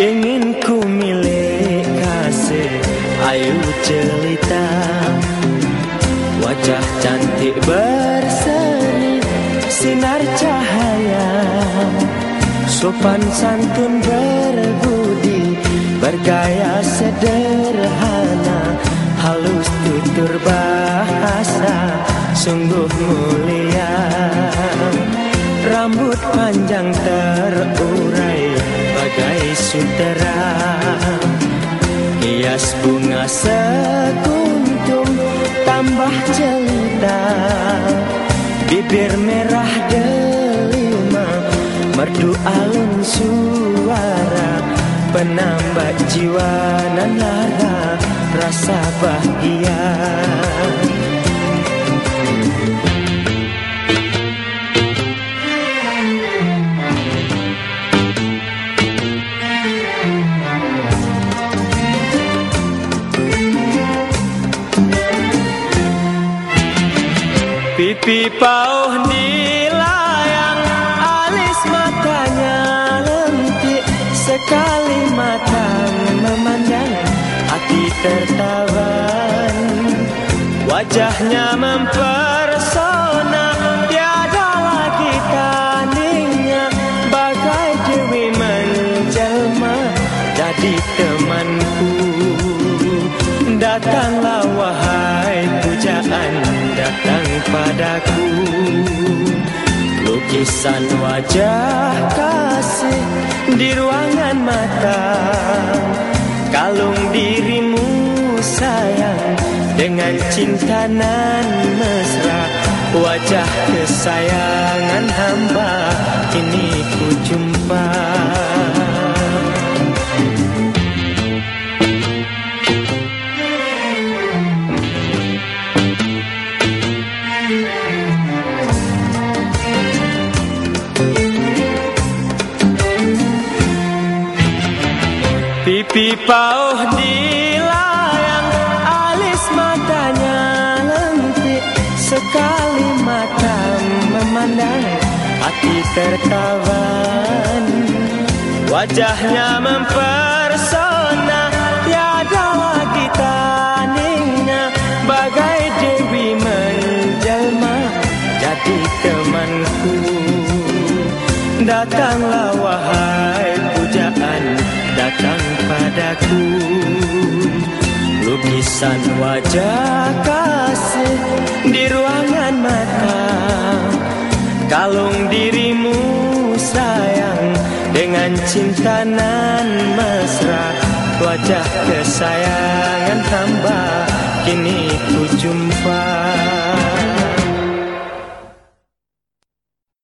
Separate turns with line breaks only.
ingin ku milik kasih ayu cerita wajah cantik berseri sinar cahaya. Sopan santun berbudi bergaya sederhana. Halus tutur bahasa sungguh mulia. Rambut panjang ter sutera Hias bunga sekuntum tambah jelita. Bibir merah delima Merdu alun suara. Penambah jiwa dan lara Rasa bahagia Pipi pauh nilayang Alis matanya lentik. Sekali mata memandang Hati tertawan. Wajahnya mempersona Tiada lagi tandingnya. Bagai dewi menjelma Jadi temanku. Datanglah padaku. Lukisan wajah kasih Di ruangan mata. Kalung dirimu sayang Dengan cinta nan mesra. Wajah kesayangan hamba Ini ku jumpa Pipi pauh dilayang Alis matanya lentik. Sekali mata memandang Hati tertawan Wajahnya mempersona padaku. Lukisan wajah kasih Di ruangan mata. Kalung dirimu sayang Dengan cinta nan mesra. Wajah kesayangan hamba Kini ku jumpa